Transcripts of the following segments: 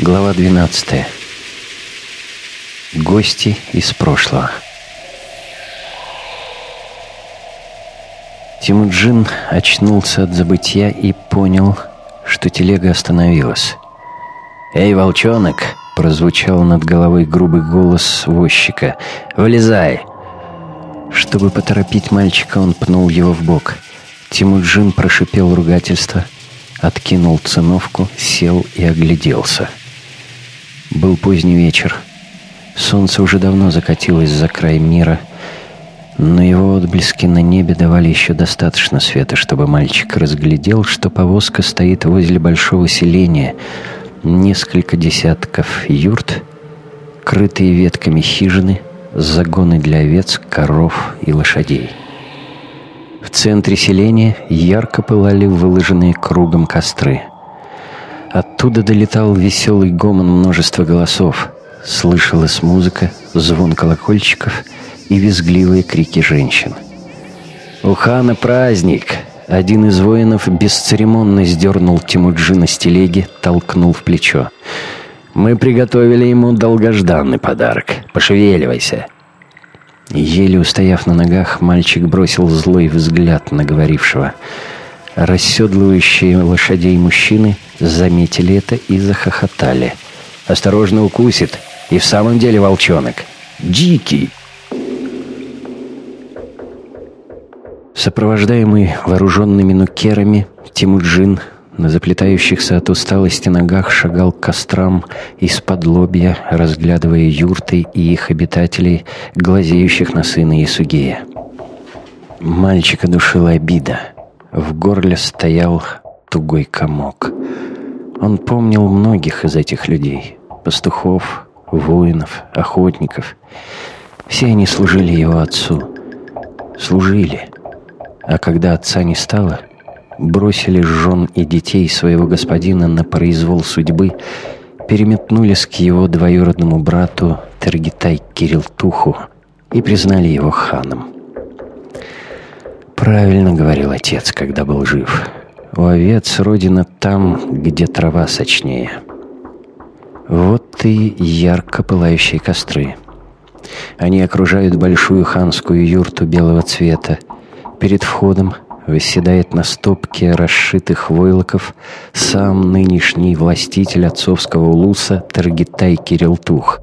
Глава 12. Гости из прошлого. Тимуджин очнулся от забытья и понял, что телега остановилась. «Эй, волчонок!» — прозвучал над головой грубый голос возчика. «Вылезай!» Чтобы поторопить мальчика, он пнул его в бок. Тимуджин прошипел ругательство, откинул циновку, сел и огляделся — был поздний вечер. Солнце уже давно закатилось за край мира, но его отблески на небе давали еще достаточно света, чтобы мальчик разглядел, что повозка стоит возле большого селения, несколько десятков юрт, крытые ветками хижины, загоны для овец, коров и лошадей. В центре селения ярко пылали выложенные кругом костры. Оттуда долетал веселый гомон множества голосов. Слышалась музыка, звон колокольчиков и визгливые крики женщин. «У хана праздник!» Один из воинов бесцеремонно сдернул Тимуджина с телеги, толкнул в плечо. «Мы приготовили ему долгожданный подарок. Пошевеливайся!» Еле устояв на ногах, мальчик бросил злой взгляд на говорившего – Расседлывающие лошадей мужчины заметили это и захохотали. «Осторожно укусит! И в самом деле волчонок! Дикий!» Сопровождаемый вооруженными нукерами, Тимуджин на заплетающихся от усталости ногах шагал к кострам из-под лобья, разглядывая юрты и их обитателей, глазеющих на сына Исугея. Мальчика душила обида — в горле стоял тугой комок. Он помнил многих из этих людей. Пастухов, воинов, охотников. Все они служили его отцу. Служили. А когда отца не стало, бросили жен и детей своего господина на произвол судьбы, переметнулись к его двоюродному брату Таргитай Кирилтуху и признали его ханом. Правильно говорил отец, когда был жив. У овец родина там, где трава сочнее. Вот и ярко пылающие костры. Они окружают большую ханскую юрту белого цвета. Перед входом восседает на стопке расшитых войлоков сам нынешний властитель отцовского улуса Таргитай Кирилтух.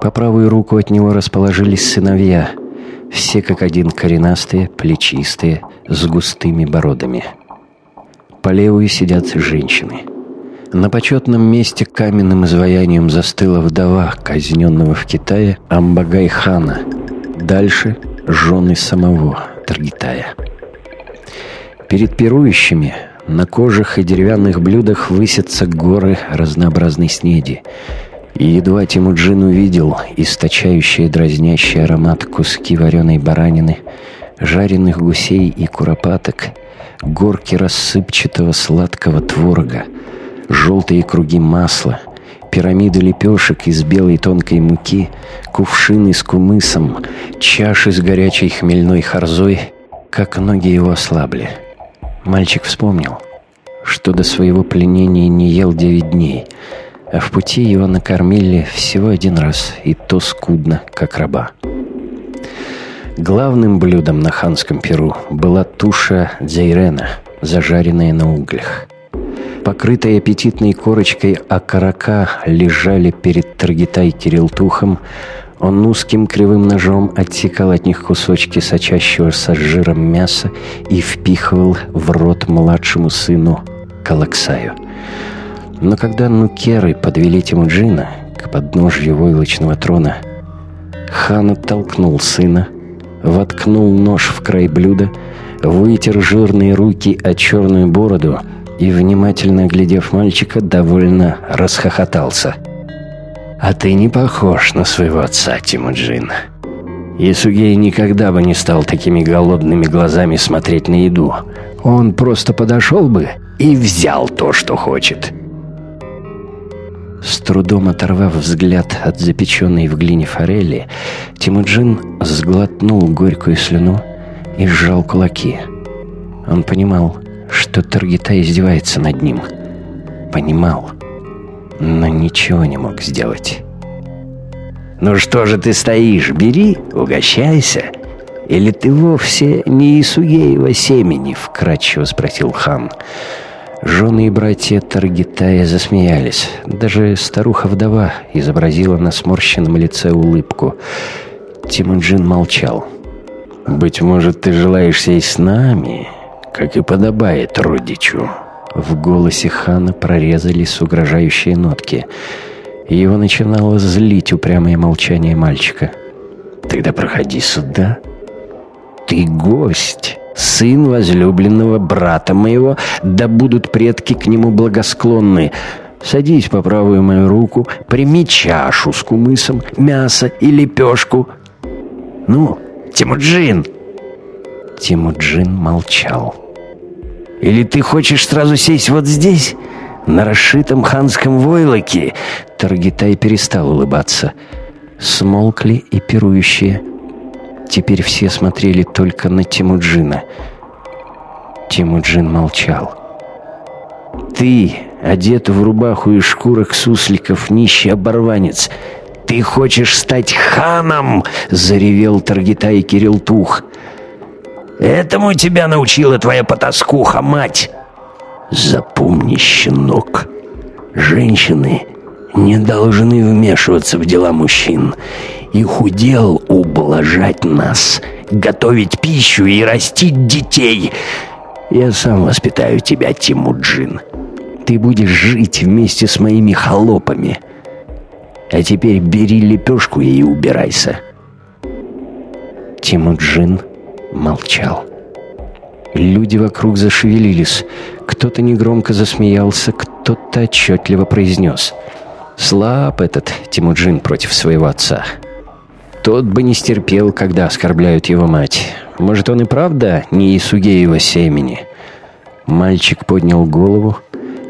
По правую руку от него расположились сыновья — все как один коренастые, плечистые, с густыми бородами. По левую сидят женщины. На почетном месте каменным изваянием застыла вдова, казненного в Китае, Амбагай-хана. Дальше — жены самого Таргитая. Перед пирующими на кожах и деревянных блюдах высятся горы разнообразной снеди — и едва Тимуджин увидел источающие дразнящий аромат куски вареной баранины, жареных гусей и куропаток, горки рассыпчатого сладкого творога, желтые круги масла, пирамиды лепешек из белой тонкой муки, кувшины с кумысом, чаши с горячей хмельной харзой, как ноги его ослабли. Мальчик вспомнил, что до своего пленения не ел девять дней — а в пути его накормили всего один раз, и то скудно, как раба. Главным блюдом на ханском перу была туша дзейрена, зажаренная на углях. Покрытые аппетитной корочкой окорока лежали перед Таргитай Кирилтухом, он узким кривым ножом отсекал от них кусочки сочащегося с жиром мяса и впихивал в рот младшему сыну Калаксаю. Но когда нукеры подвели Тимуджина к подножью войлочного трона, хан оттолкнул сына, воткнул нож в край блюда, вытер жирные руки о черную бороду и, внимательно оглядев мальчика, довольно расхохотался. «А ты не похож на своего отца, Тимуджин. Исугей никогда бы не стал такими голодными глазами смотреть на еду. Он просто подошел бы и взял то, что хочет». С трудом оторвав взгляд от запеченной в глине форели, Тимуджин сглотнул горькую слюну и сжал кулаки. Он понимал, что Таргита издевается над ним. Понимал, но ничего не мог сделать. «Ну что же ты стоишь? Бери, угощайся!» «Или ты вовсе не Исугеева семени?» — вкратчиво спросил хан. Жены и братья Таргитая засмеялись. Даже старуха-вдова изобразила на сморщенном лице улыбку. Тимуджин молчал. «Быть может, ты желаешь сесть с нами, как и подобает родичу?» В голосе хана прорезались угрожающие нотки. Его начинало злить упрямое молчание мальчика. «Тогда проходи сюда. Ты гость» сын возлюбленного брата моего, да будут предки к нему благосклонны. Садись по правую мою руку, прими чашу с кумысом, мясо и лепешку. Ну, Тимуджин!» Тимуджин молчал. «Или ты хочешь сразу сесть вот здесь, на расшитом ханском войлоке?» Таргитай перестал улыбаться. Смолкли и пирующие. Теперь все смотрели только на Тимуджина. Тимуджин молчал. «Ты, одет в рубаху из шкурок сусликов, нищий оборванец, ты хочешь стать ханом!» — заревел Таргитай Кирилтух. «Этому тебя научила твоя потаскуха, мать!» «Запомни, щенок, женщины не должны вмешиваться в дела мужчин. Их удел ублажать нас, готовить пищу и растить детей. Я сам воспитаю тебя, Тимуджин. Ты будешь жить вместе с моими холопами. А теперь бери лепешку и убирайся». Тимуджин молчал. Люди вокруг зашевелились. Кто-то негромко засмеялся, кто-то отчетливо произнес. «Слаб этот Тимуджин против своего отца. Тот бы не стерпел, когда оскорбляют его мать. Может, он и правда не Исугеева семени?» Мальчик поднял голову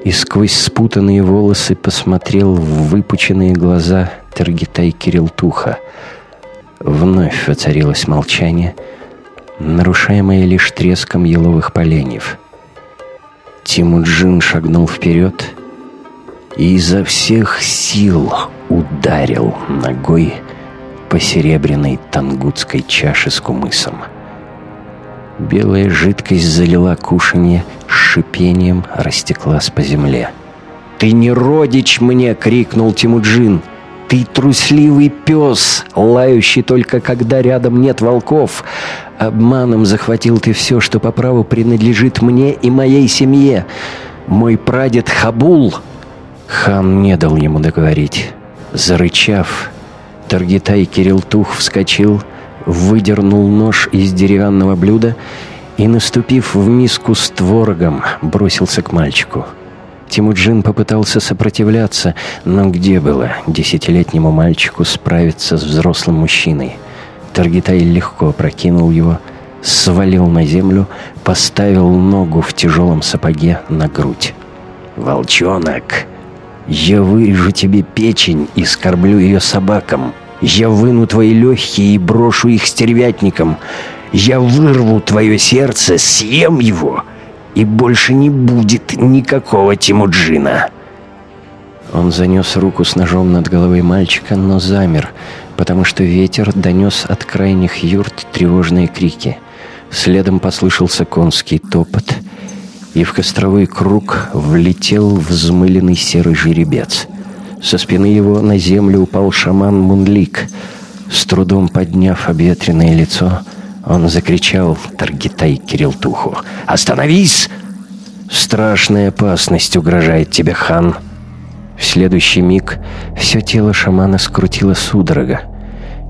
и сквозь спутанные волосы посмотрел в выпученные глаза Таргитай Кирилтуха. Вновь воцарилось молчание, нарушаемое лишь треском еловых поленьев. Тимуджин шагнул вперед и изо всех сил ударил ногой по серебряной тангутской чаше с кумысом. Белая жидкость залила кушанье, с шипением растеклась по земле. «Ты не родич мне!» — крикнул Тимуджин. «Ты трусливый пес, лающий только когда рядом нет волков. Обманом захватил ты все, что по праву принадлежит мне и моей семье. Мой прадед Хабул...» Хан не дал ему договорить. Зарычав, Таргитай Кирилтух вскочил, выдернул нож из деревянного блюда и, наступив в миску с творогом, бросился к мальчику. Тимуджин попытался сопротивляться, но где было десятилетнему мальчику справиться с взрослым мужчиной? Таргитай легко прокинул его, свалил на землю, поставил ногу в тяжелом сапоге на грудь. «Волчонок, я вырежу тебе печень и скорблю ее собакам!» Я выну твои легкие и брошу их стервятникам. Я вырву твое сердце, съем его, и больше не будет никакого Тимуджина». Он занес руку с ножом над головой мальчика, но замер, потому что ветер донес от крайних юрт тревожные крики. Следом послышался конский топот, и в костровой круг влетел взмыленный серый жеребец — со спины его на землю упал шаман Мунлик. С трудом подняв обветренное лицо, он закричал Таргитай Кирилтуху. «Остановись! Страшная опасность угрожает тебе, хан!» В следующий миг все тело шамана скрутило судорога.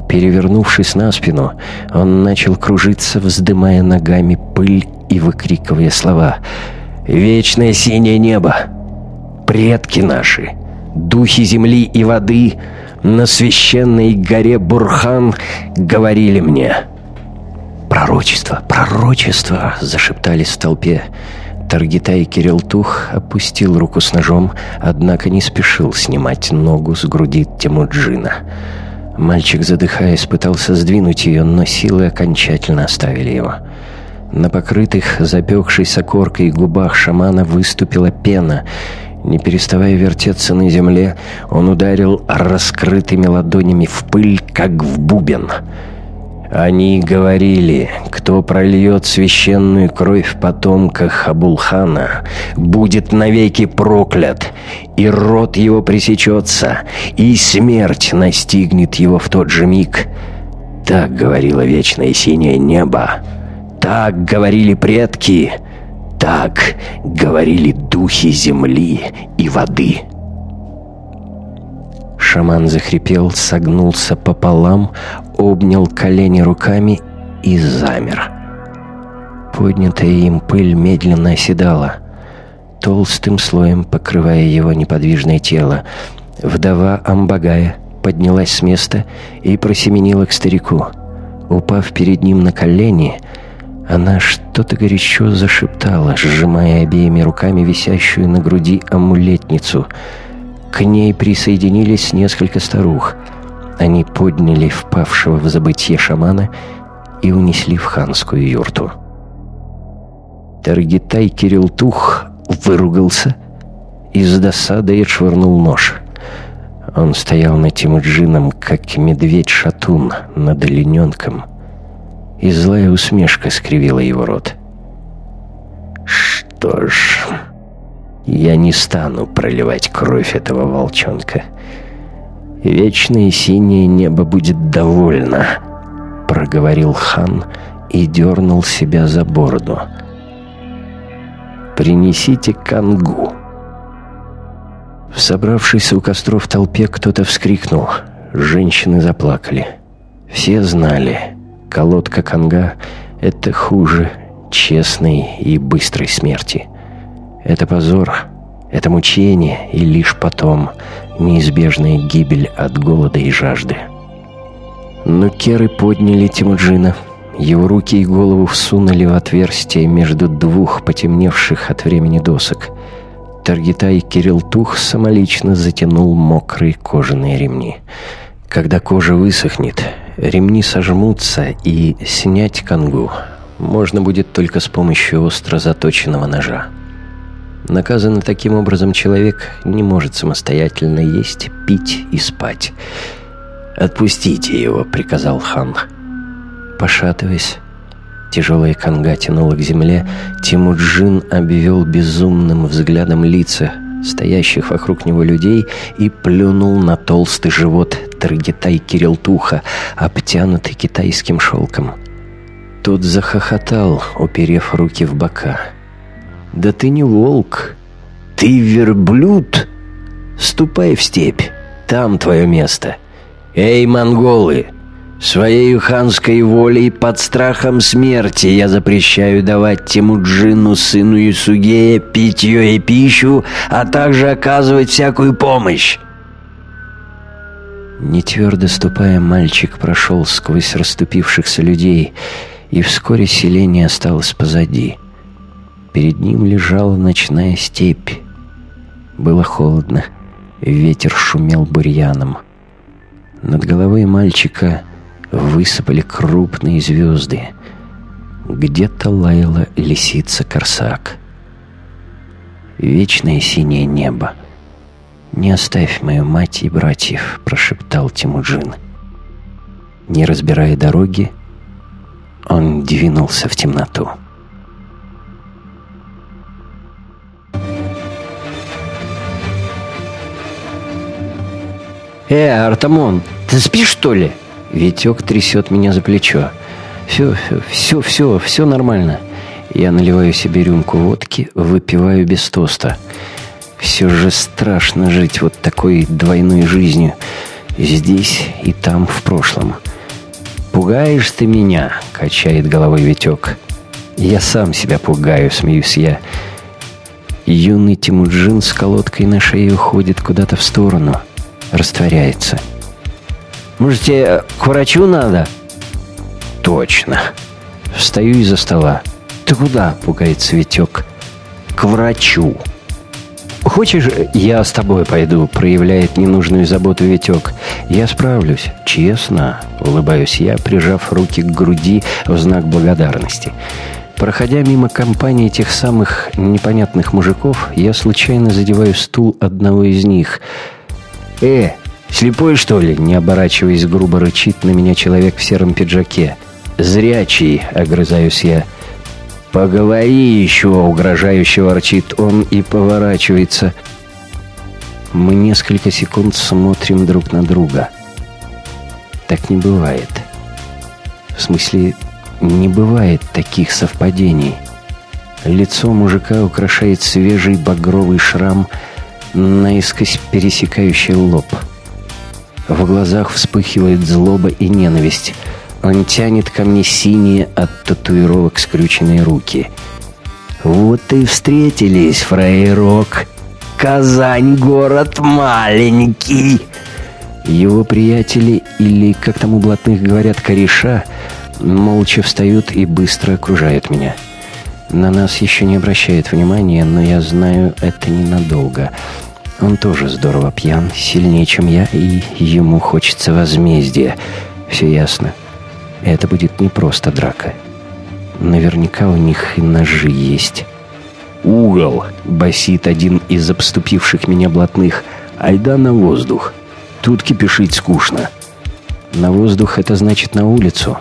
Перевернувшись на спину, он начал кружиться, вздымая ногами пыль и выкрикивая слова «Вечное синее небо! Предки наши!» духи земли и воды на священной горе Бурхан говорили мне. «Пророчество, пророчество!» — зашептались в толпе. Таргитай Кирилтух опустил руку с ножом, однако не спешил снимать ногу с груди Темуджина. Мальчик, задыхаясь, пытался сдвинуть ее, но силы окончательно оставили его. На покрытых, запекшейся коркой губах шамана выступила пена. Не переставая вертеться на земле, он ударил раскрытыми ладонями в пыль, как в бубен — они говорили, кто прольет священную кровь в потомках Абулхана, будет навеки проклят, и рот его пресечется, и смерть настигнет его в тот же миг. Так говорило вечное синее небо. Так говорили предки. Так говорили духи земли и воды. Шаман захрипел, согнулся пополам, обнял колени руками и замер. Поднятая им пыль медленно оседала, толстым слоем покрывая его неподвижное тело. Вдова Амбагая поднялась с места и просеменила к старику. Упав перед ним на колени, она что-то горячо зашептала, сжимая обеими руками висящую на груди амулетницу — к ней присоединились несколько старух. Они подняли впавшего в забытье шамана и унесли в ханскую юрту. Таргитай Кирилтух выругался и с досадой отшвырнул нож. Он стоял над Тимуджином, как медведь-шатун над олененком, и злая усмешка скривила его рот. «Что ж...» Я не стану проливать кровь этого волчонка. Вечное синее небо будет довольно, проговорил хан и дернул себя за бороду. Принесите кангу. В собравшейся у костров толпе кто-то вскрикнул. Женщины заплакали. Все знали, колодка канга — это хуже честной и быстрой смерти. Это позор, это мучение и лишь потом неизбежная гибель от голода и жажды. Но керы подняли Тимуджина. Его руки и голову всунули в отверстие между двух потемневших от времени досок. Таргитай Кирилтух самолично затянул мокрые кожаные ремни. Когда кожа высохнет, ремни сожмутся, и снять кангу можно будет только с помощью остро заточенного ножа. Наказанный таким образом человек не может самостоятельно есть, пить и спать. «Отпустите его», — приказал хан. Пошатываясь, тяжелая канга тянула к земле, Тимуджин обвел безумным взглядом лица стоящих вокруг него людей и плюнул на толстый живот Таргитай Кирилтуха, обтянутый китайским шелком. Тот захохотал, уперев руки в бока. «Да ты не волк, ты верблюд! Ступай в степь, там твое место. Эй, монголы, своей ханской волей под страхом смерти я запрещаю давать Тимуджину, сыну Юсугея, питье и пищу, а также оказывать всякую помощь». Не твердо ступая, мальчик прошел сквозь расступившихся людей, и вскоре селение осталось позади. Перед ним лежала ночная степь. Было холодно, ветер шумел бурьяном. Над головой мальчика высыпали крупные звезды. Где-то лаяла лисица-корсак. Вечное синее небо. «Не оставь мою мать и братьев», — прошептал Тимуджин. Не разбирая дороги, он двинулся в темноту. «Э, Артамон, ты спишь, что ли?» Витек трясет меня за плечо. «Все, все, все, все, все нормально». Я наливаю себе рюмку водки, выпиваю без тоста. Все же страшно жить вот такой двойной жизнью. Здесь и там в прошлом. «Пугаешь ты меня?» — качает головой Витек. «Я сам себя пугаю», — смеюсь я. Юный Тимуджин с колодкой на шее уходит куда-то в сторону — растворяется. «Может, тебе к врачу надо?» «Точно». Встаю из-за стола. «Ты куда?» — пугает Цветек. к врачу. «Хочешь, я с тобой пойду?» — проявляет ненужную заботу Витек. «Я справлюсь. Честно», — улыбаюсь я, прижав руки к груди в знак благодарности. Проходя мимо компании тех самых непонятных мужиков, я случайно задеваю стул одного из них. «Э, слепой, что ли?» — не оборачиваясь, грубо рычит на меня человек в сером пиджаке. «Зрячий», — огрызаюсь я. «Поговори еще!» — угрожающе ворчит он и поворачивается. Мы несколько секунд смотрим друг на друга. Так не бывает. В смысле, не бывает таких совпадений. Лицо мужика украшает свежий багровый шрам, наискось пересекающий лоб. В глазах вспыхивает злоба и ненависть — он тянет ко мне синие от татуировок скрюченные руки. «Вот и встретились, фраерок. Казань — город маленький!» Его приятели, или, как там у блатных говорят, кореша, молча встают и быстро окружают меня. На нас еще не обращает внимания, но я знаю, это ненадолго. Он тоже здорово пьян, сильнее, чем я, и ему хочется возмездия. Все ясно. Это будет не просто драка. Наверняка у них и ножи есть. «Угол!» — басит один из обступивших меня блатных. «Айда на воздух. Тут кипишить скучно». На воздух это значит на улицу.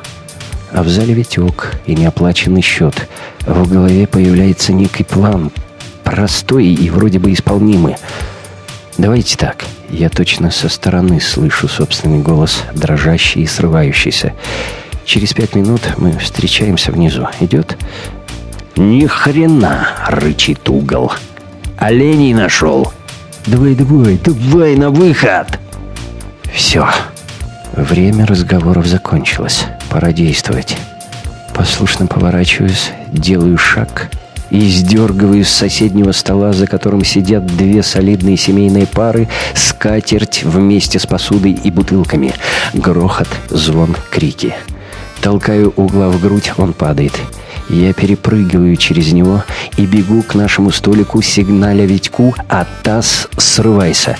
А в зале ветек и неоплаченный счет. В голове появляется некий план. Простой и вроде бы исполнимый. Давайте так. Я точно со стороны слышу собственный голос, дрожащий и срывающийся. Через пять минут мы встречаемся внизу. Идет?» «Ни хрена!» — рычит угол. «Оленей нашел!» «Давай, давай, давай на выход!» «Все. Время разговоров закончилось. Пора действовать». Послушно поворачиваюсь, делаю шаг и сдергиваю с соседнего стола, за которым сидят две солидные семейные пары, скатерть вместе с посудой и бутылками. Грохот, звон, крики. Толкаю угла в грудь, он падает. Я перепрыгиваю через него и бегу к нашему столику, сигналя Витьку, а таз срывайся.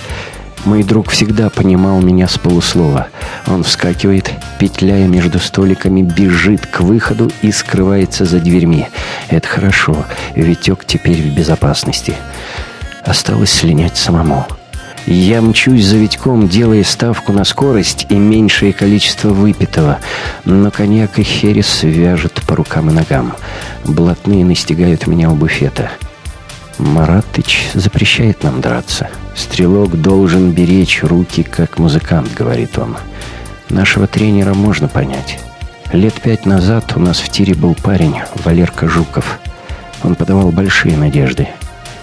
Мой друг всегда понимал меня с полуслова. Он вскакивает, петляя между столиками, бежит к выходу и скрывается за дверьми. Это хорошо, Витек теперь в безопасности. Осталось слинять самому. Я мчусь за Витьком, делая ставку на скорость и меньшее количество выпитого. Но коньяк и херес вяжет по рукам и ногам. Блатные настигают меня у буфета. Маратыч запрещает нам драться. Стрелок должен беречь руки, как музыкант, говорит он. Нашего тренера можно понять. Лет пять назад у нас в тире был парень, Валерка Жуков. Он подавал большие надежды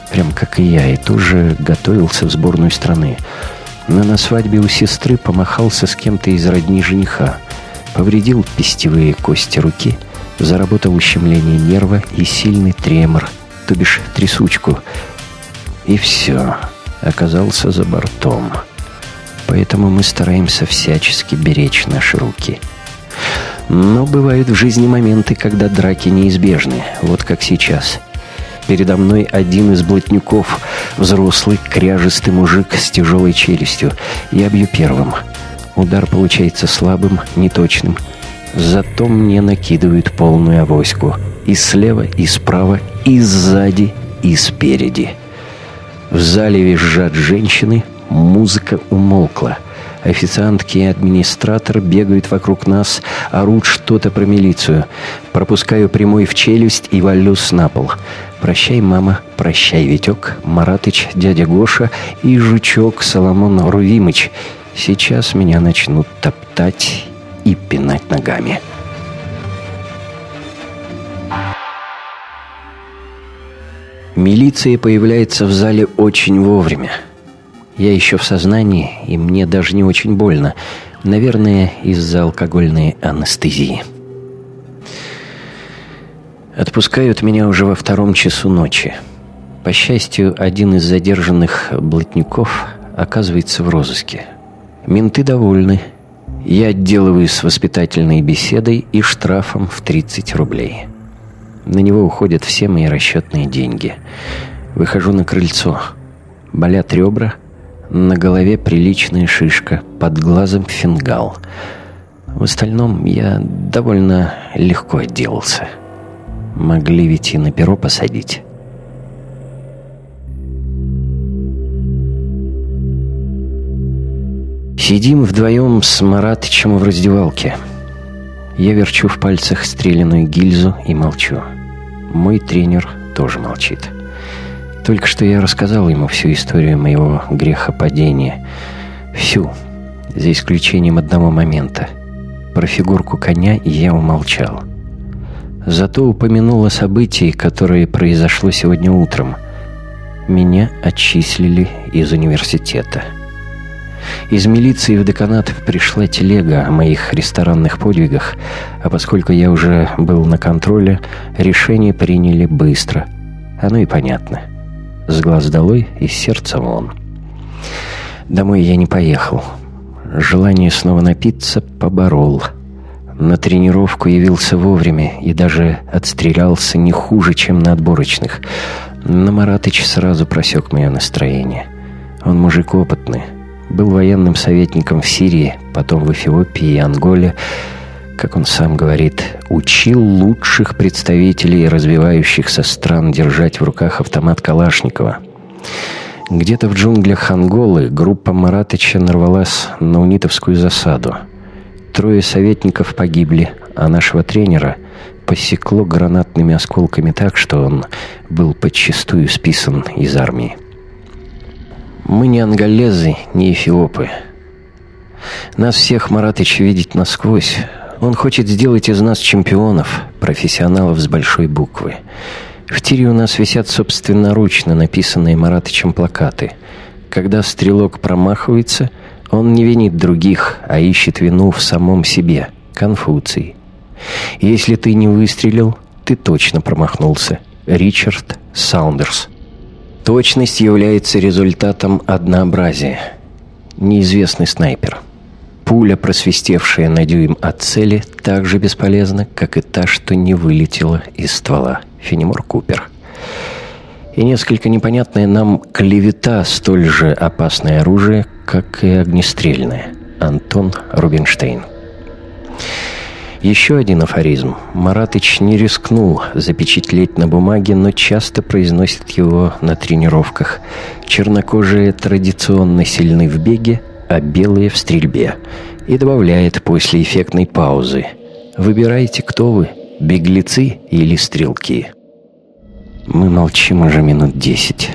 прям как и я, и тоже готовился в сборную страны. Но на свадьбе у сестры помахался с кем-то из родни жениха, повредил пестевые кости руки, заработал ущемление нерва и сильный тремор, то бишь трясучку. И все, оказался за бортом. Поэтому мы стараемся всячески беречь наши руки. Но бывают в жизни моменты, когда драки неизбежны, вот как сейчас – Передо мной один из блатнюков, взрослый, кряжистый мужик с тяжелой челюстью. Я бью первым. Удар получается слабым, неточным. Зато мне накидывают полную авоську. И слева, и справа, и сзади, и спереди. В зале визжат женщины, музыка умолкла. Официантки и администратор бегают вокруг нас, орут что-то про милицию. Пропускаю прямой в челюсть и валюсь на пол. Прощай, мама, прощай, Витек, Маратыч, дядя Гоша и жучок Соломон Рувимыч. Сейчас меня начнут топтать и пинать ногами. Милиция появляется в зале очень вовремя. Я еще в сознании, и мне даже не очень больно. Наверное, из-за алкогольной анестезии. Отпускают меня уже во втором часу ночи. По счастью, один из задержанных блатников оказывается в розыске. Менты довольны. Я отделываюсь с воспитательной беседой и штрафом в 30 рублей. На него уходят все мои расчетные деньги. Выхожу на крыльцо. Болят ребра, на голове приличная шишка, под глазом фингал. В остальном я довольно легко отделался. Могли ведь и на перо посадить. Сидим вдвоем с Маратычем в раздевалке. Я верчу в пальцах стреляную гильзу и молчу. Мой тренер тоже молчит. Только что я рассказал ему всю историю моего грехопадения. Всю, за исключением одного момента. Про фигурку коня я умолчал. Зато упомянул о событии, которое произошло сегодня утром. Меня отчислили из университета. Из милиции в деканат пришла телега о моих ресторанных подвигах, а поскольку я уже был на контроле, решение приняли быстро. Оно и понятно. С глаз долой и сердца вон. Домой я не поехал. Желание снова напиться поборол. На тренировку явился вовремя и даже отстрелялся не хуже, чем на отборочных. Но Маратыч сразу просек мое настроение. Он мужик опытный, был военным советником в Сирии, потом в Эфиопии и Анголе. Как он сам говорит, учил лучших представителей развивающихся стран держать в руках автомат Калашникова. Где-то в джунглях Анголы группа Маратыча нарвалась на унитовскую засаду. Трое советников погибли, а нашего тренера посекло гранатными осколками так, что он был подчистую списан из армии. Мы не анголезы, не эфиопы. Нас всех Маратыч видит насквозь. Он хочет сделать из нас чемпионов, профессионалов с большой буквы. В тире у нас висят собственноручно написанные Маратычем плакаты. Когда стрелок промахивается, он не винит других, а ищет вину в самом себе. Конфуций. Если ты не выстрелил, ты точно промахнулся. Ричард Саундерс. Точность является результатом однообразия. Неизвестный снайпер. Пуля, просвистевшая на дюйм от цели, так же бесполезна, как и та, что не вылетела из ствола. Фенемор Купер. И несколько непонятная нам клевета столь же опасное оружие, как и огнестрельное. Антон Рубинштейн. Еще один афоризм. Маратыч не рискнул запечатлеть на бумаге, но часто произносит его на тренировках. Чернокожие традиционно сильны в беге, а белые в стрельбе. И добавляет после эффектной паузы. Выбирайте, кто вы, беглецы или стрелки. Мы молчим уже минут десять.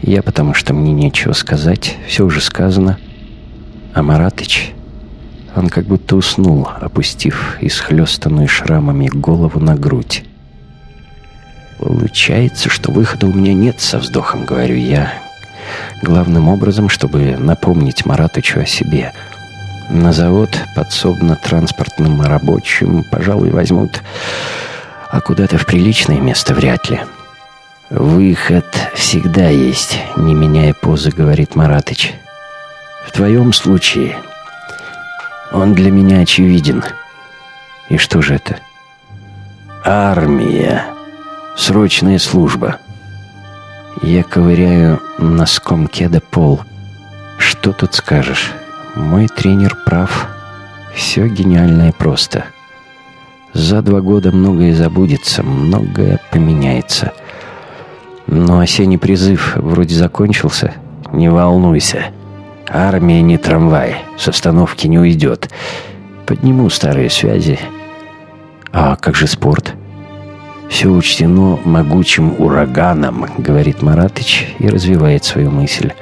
Я потому что мне нечего сказать, все уже сказано. А Маратыч он как будто уснул, опустив исхлестанную шрамами голову на грудь. «Получается, что выхода у меня нет со вздохом», — говорю я. Главным образом, чтобы напомнить Маратычу о себе. На завод подсобно-транспортным рабочим, пожалуй, возьмут, а куда-то в приличное место вряд ли. «Выход всегда есть», — не меняя позы, говорит Маратыч. «В твоем случае он для меня очевиден. И что же это? Армия. Срочная служба. Я ковыряю носком кеда пол. Что тут скажешь? Мой тренер прав. Все гениальное просто. За два года многое забудется, многое поменяется. Но осенний призыв вроде закончился. Не волнуйся. Армия не трамвай, с остановки не уйдет. Подниму старые связи. А как же спорт? Все учтено могучим ураганом, говорит Маратыч и развивает свою мысль.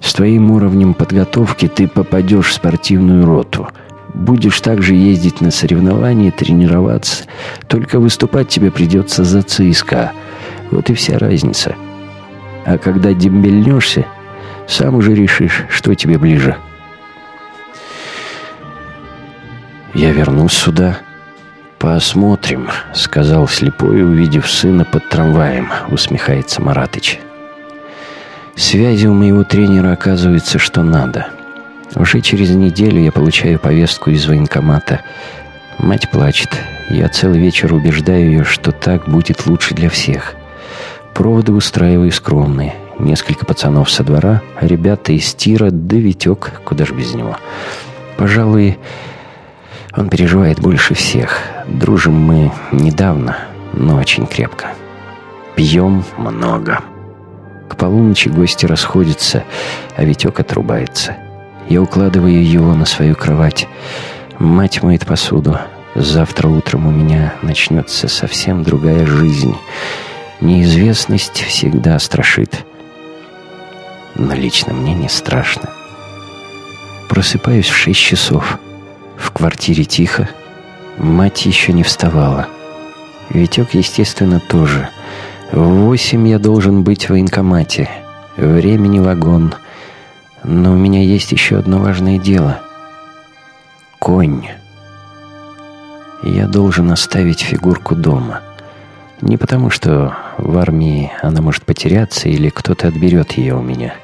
С твоим уровнем подготовки ты попадешь в спортивную роту. Будешь также ездить на соревнования, тренироваться. Только выступать тебе придется за ЦСКА. Вот и вся разница. А когда дембельнешься, сам уже решишь, что тебе ближе. Я вернусь сюда. Посмотрим, сказал слепой, увидев сына под трамваем, усмехается Маратыч. Связи у моего тренера оказывается, что надо. Уже через неделю я получаю повестку из военкомата. Мать плачет. Я целый вечер убеждаю ее, что так будет лучше для всех. Проводы устраиваю скромные. Несколько пацанов со двора, а ребята из тира, да Витек, куда ж без него. Пожалуй, он переживает больше всех. Дружим мы недавно, но очень крепко. Пьем много. К полуночи гости расходятся, а Витек отрубается. Я укладываю его на свою кровать. Мать моет посуду. Завтра утром у меня начнется совсем другая жизнь. Неизвестность всегда страшит. Но лично мне не страшно. Просыпаюсь в шесть часов. В квартире тихо. Мать еще не вставала. Витек, естественно, тоже. В восемь я должен быть в военкомате. Времени вагон. Но у меня есть еще одно важное дело. Конь. Я должен оставить фигурку дома. Не потому, что в армии она может потеряться или кто-то отберет ее у меня.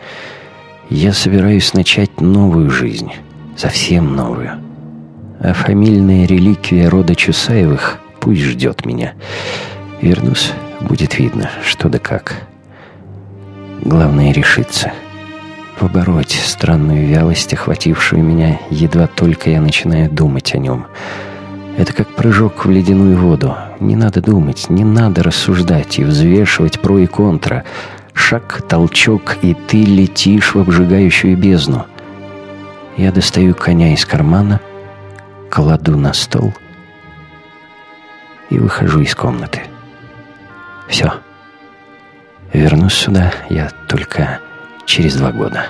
Я собираюсь начать новую жизнь. Совсем новую. А фамильная реликвия рода Чусаевых пусть ждет меня. Вернусь, будет видно, что да как. Главное решиться. Побороть странную вялость, охватившую меня, едва только я начинаю думать о нем. Это как прыжок в ледяную воду. Не надо думать, не надо рассуждать и взвешивать про и контра. Шаг, толчок, и ты летишь в обжигающую бездну. Я достаю коня из кармана — кладу на стол и выхожу из комнаты. Все. Вернусь сюда я только через два года.